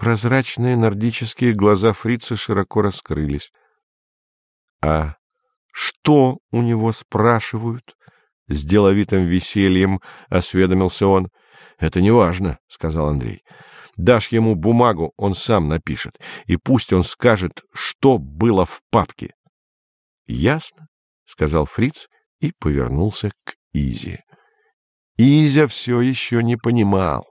прозрачные нордические глаза фрица широко раскрылись. — А что у него спрашивают? — с деловитым весельем осведомился он. — Это не важно, — сказал Андрей. — Дашь ему бумагу, он сам напишет, и пусть он скажет, что было в папке. — Ясно, — сказал фриц и повернулся к Изи. Изя все еще не понимал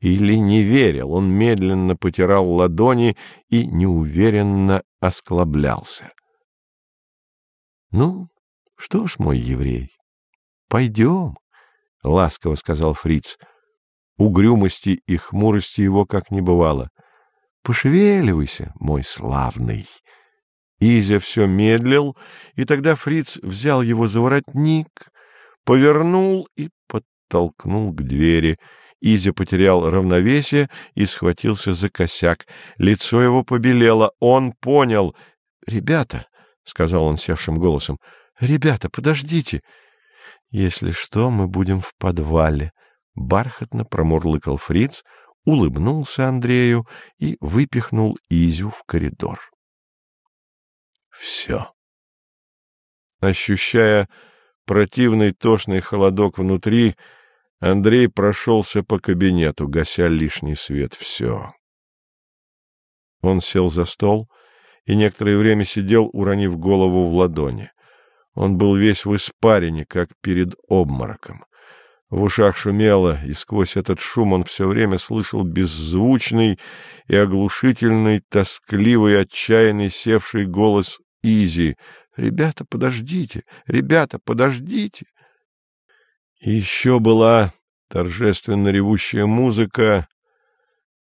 или не верил. Он медленно потирал ладони и неуверенно осклаблялся. — Ну, что ж, мой еврей, пойдем, — ласково сказал фриц. Угрюмости и хмурости его как не бывало. — Пошевеливайся, мой славный. Изя все медлил, и тогда фриц взял его за воротник, повернул и подтолкнул к двери — Изя потерял равновесие и схватился за косяк. Лицо его побелело. Он понял. — Ребята, — сказал он севшим голосом, — ребята, подождите. — Если что, мы будем в подвале. Бархатно промурлыкал фриц, улыбнулся Андрею и выпихнул Изю в коридор. Все. Ощущая противный тошный холодок внутри, Андрей прошелся по кабинету, гася лишний свет. Все. Он сел за стол и некоторое время сидел, уронив голову в ладони. Он был весь в испарине, как перед обмороком. В ушах шумело, и сквозь этот шум он все время слышал беззвучный и оглушительный, тоскливый, отчаянный, севший голос Изи. «Ребята, подождите! Ребята, подождите!» Еще была торжественно ревущая музыка,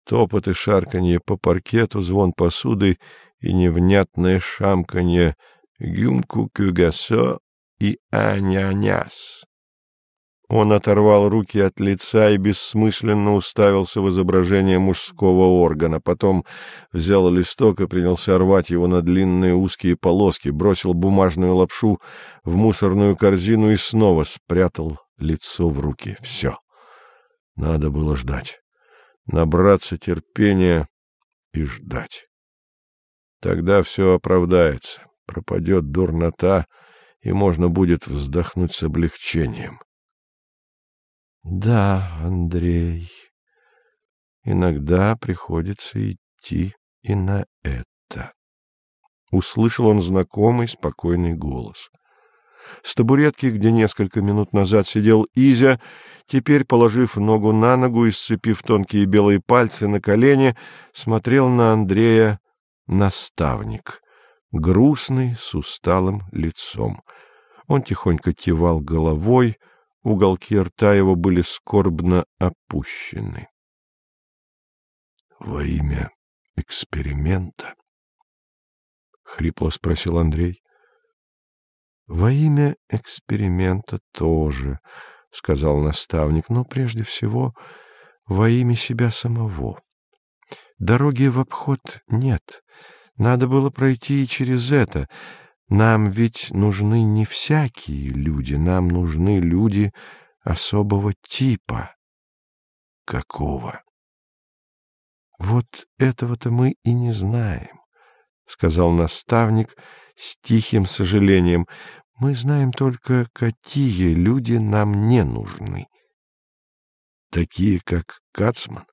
топот и шарканье по паркету, звон посуды и невнятное шамканье «Гюмку кюгасо» и «Аняняс». Он оторвал руки от лица и бессмысленно уставился в изображение мужского органа. Потом взял листок и принялся рвать его на длинные узкие полоски, бросил бумажную лапшу в мусорную корзину и снова спрятал лицо в руки. Все. Надо было ждать. Набраться терпения и ждать. Тогда все оправдается, пропадет дурнота, и можно будет вздохнуть с облегчением. Да, Андрей, иногда приходится идти и на это. Услышал он знакомый спокойный голос. С табуретки, где несколько минут назад сидел Изя, теперь, положив ногу на ногу и сцепив тонкие белые пальцы на колени, смотрел на Андрея наставник, грустный, с усталым лицом. Он тихонько кивал головой, уголки рта его были скорбно опущены. — Во имя эксперимента? — хрипло спросил Андрей. Во имя эксперимента тоже, — сказал наставник, — но прежде всего во имя себя самого. Дороги в обход нет. Надо было пройти и через это. Нам ведь нужны не всякие люди, нам нужны люди особого типа. Какого? Вот этого-то мы и не знаем, — сказал наставник с тихим сожалением. Мы знаем только, какие люди нам не нужны. Такие, как Кацман.